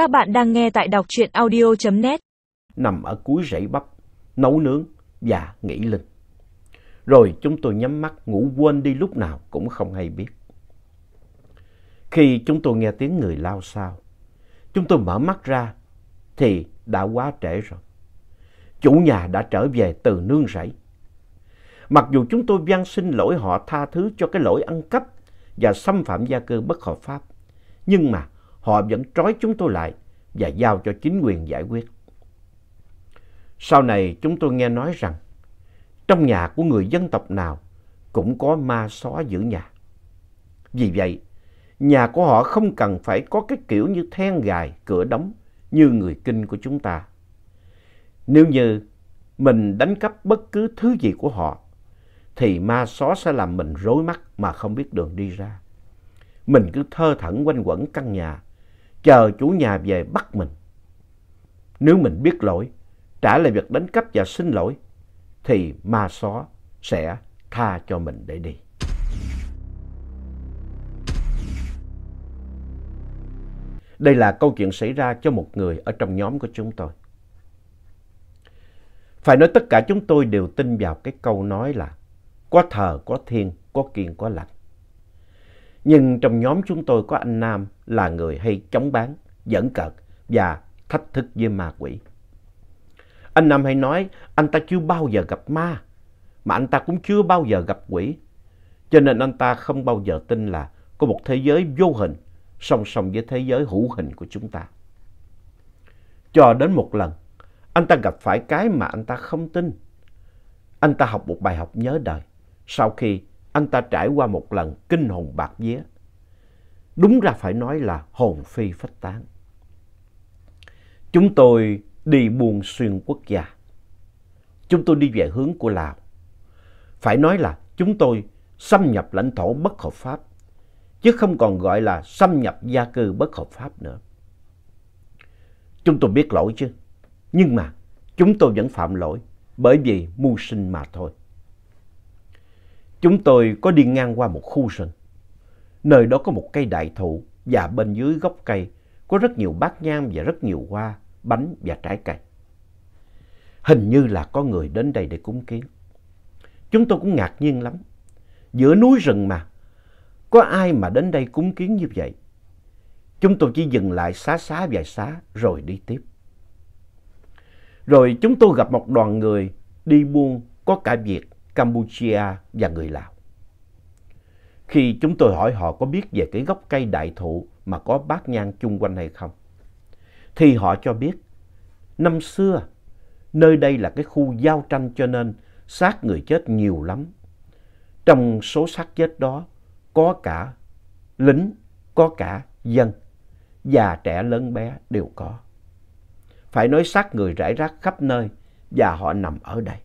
Các bạn đang nghe tại đọc truyện audio.net. Nằm ở cuối rẫy bắp, nấu nướng và nghỉ linh. Rồi chúng tôi nhắm mắt ngủ quên đi lúc nào cũng không hay biết. Khi chúng tôi nghe tiếng người lao sao, chúng tôi mở mắt ra thì đã quá trễ rồi. Chủ nhà đã trở về từ nương rẫy. Mặc dù chúng tôi van xin lỗi họ tha thứ cho cái lỗi ăn cắp và xâm phạm gia cư bất hợp pháp, nhưng mà họ vẫn trói chúng tôi lại và giao cho chính quyền giải quyết. Sau này chúng tôi nghe nói rằng trong nhà của người dân tộc nào cũng có ma xó giữ nhà. Vì vậy, nhà của họ không cần phải có cái kiểu như then gài, cửa đóng như người kinh của chúng ta. Nếu như mình đánh cắp bất cứ thứ gì của họ, thì ma xó sẽ làm mình rối mắt mà không biết đường đi ra. Mình cứ thơ thẩn quanh quẩn căn nhà, chờ chủ nhà về bắt mình. Nếu mình biết lỗi, trả lại việc đánh cắp và xin lỗi, thì ma xó sẽ tha cho mình để đi. Đây là câu chuyện xảy ra cho một người ở trong nhóm của chúng tôi. Phải nói tất cả chúng tôi đều tin vào cái câu nói là có thờ, có thiên, có kiên, có lành. Nhưng trong nhóm chúng tôi có anh Nam là người hay chống bán, dẫn cợt và thách thức với ma quỷ. Anh Nam hay nói anh ta chưa bao giờ gặp ma, mà anh ta cũng chưa bao giờ gặp quỷ. Cho nên anh ta không bao giờ tin là có một thế giới vô hình song song với thế giới hữu hình của chúng ta. Cho đến một lần, anh ta gặp phải cái mà anh ta không tin. Anh ta học một bài học nhớ đời sau khi anh ta trải qua một lần kinh hồn bạc vía. Đúng ra phải nói là hồn phi phách tán. Chúng tôi đi buôn xuyên quốc gia. Chúng tôi đi về hướng của Lào. Phải nói là chúng tôi xâm nhập lãnh thổ bất hợp pháp, chứ không còn gọi là xâm nhập gia cư bất hợp pháp nữa. Chúng tôi biết lỗi chứ, nhưng mà chúng tôi vẫn phạm lỗi bởi vì mưu sinh mà thôi. Chúng tôi có đi ngang qua một khu rừng. Nơi đó có một cây đại thụ và bên dưới gốc cây có rất nhiều bát nhang và rất nhiều hoa, bánh và trái cây. Hình như là có người đến đây để cúng kiến. Chúng tôi cũng ngạc nhiên lắm. Giữa núi rừng mà, có ai mà đến đây cúng kiến như vậy? Chúng tôi chỉ dừng lại xá xá vài xá rồi đi tiếp. Rồi chúng tôi gặp một đoàn người đi buôn có cả Việt Campuchia và người Lào. Khi chúng tôi hỏi họ có biết về cái gốc cây đại thụ mà có bát nhang chung quanh hay không, thì họ cho biết năm xưa nơi đây là cái khu giao tranh cho nên xác người chết nhiều lắm. Trong số xác chết đó có cả lính, có cả dân, già trẻ lớn bé đều có. Phải nói xác người rải rác khắp nơi và họ nằm ở đây.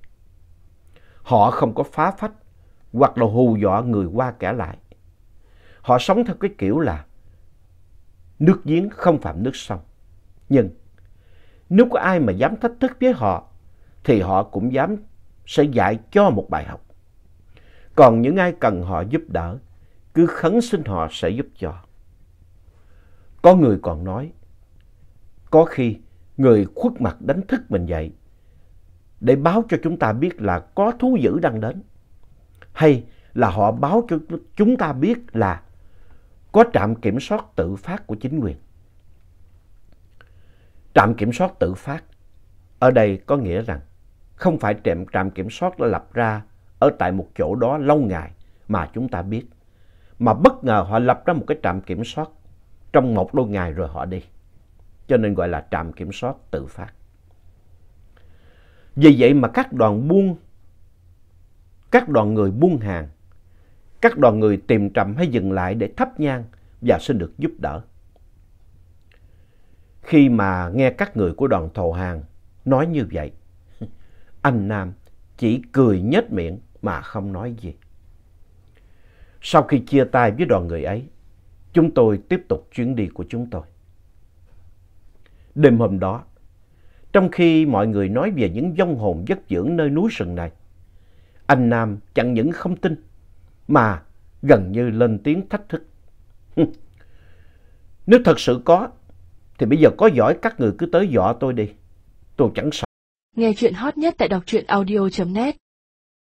Họ không có phá phách hoặc là hù dọa người qua kẻ lại. Họ sống theo cái kiểu là nước giếng không phạm nước sông. Nhưng nếu có ai mà dám thách thức với họ, thì họ cũng dám sẽ dạy cho một bài học. Còn những ai cần họ giúp đỡ, cứ khấn xin họ sẽ giúp cho. Có người còn nói, có khi người khuất mặt đánh thức mình dậy để báo cho chúng ta biết là có thú dữ đang đến. Hay là họ báo cho chúng ta biết là có trạm kiểm soát tự phát của chính quyền. Trạm kiểm soát tự phát ở đây có nghĩa rằng không phải trạm, trạm kiểm soát đã lập ra ở tại một chỗ đó lâu ngày mà chúng ta biết. Mà bất ngờ họ lập ra một cái trạm kiểm soát trong một đôi ngày rồi họ đi. Cho nên gọi là trạm kiểm soát tự phát. Vì vậy mà các đoàn buôn, các đoàn người buôn hàng, các đoàn người tìm trầm hay dừng lại để thắp nhang và xin được giúp đỡ. Khi mà nghe các người của đoàn thầu hàng nói như vậy, anh Nam chỉ cười nhếch miệng mà không nói gì. Sau khi chia tay với đoàn người ấy, chúng tôi tiếp tục chuyến đi của chúng tôi. Đêm hôm đó, trong khi mọi người nói về những vong hồn giấc dưỡng nơi núi sừng này, anh Nam chẳng những không tin, mà gần như lên tiếng thách thức. Nếu thật sự có, Thì bây giờ có giỏi các người cứ tới dọa tôi đi. Tôi chẳng sợ. Nghe chuyện hot nhất tại đọc truyện audio.net